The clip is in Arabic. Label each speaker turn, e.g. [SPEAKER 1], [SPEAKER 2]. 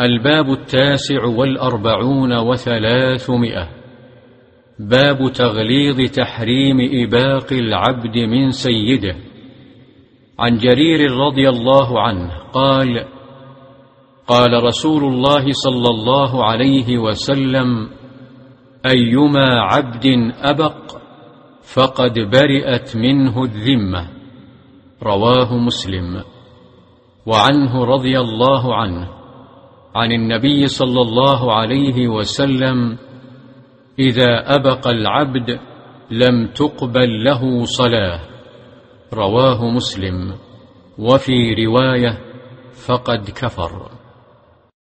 [SPEAKER 1] الباب التاسع والأربعون وثلاثمائة. باب تغليظ تحريم إباق العبد من سيده. عن جرير رضي الله عنه قال قال رسول الله صلى الله عليه وسلم أيما عبد أبق فقد برئت منه الذمة. رواه مسلم. وعنه رضي الله عنه عن النبي صلى الله عليه وسلم إذا أبق العبد لم تقبل له صلاة. رواه مسلم. وفي رواية فقد كفر.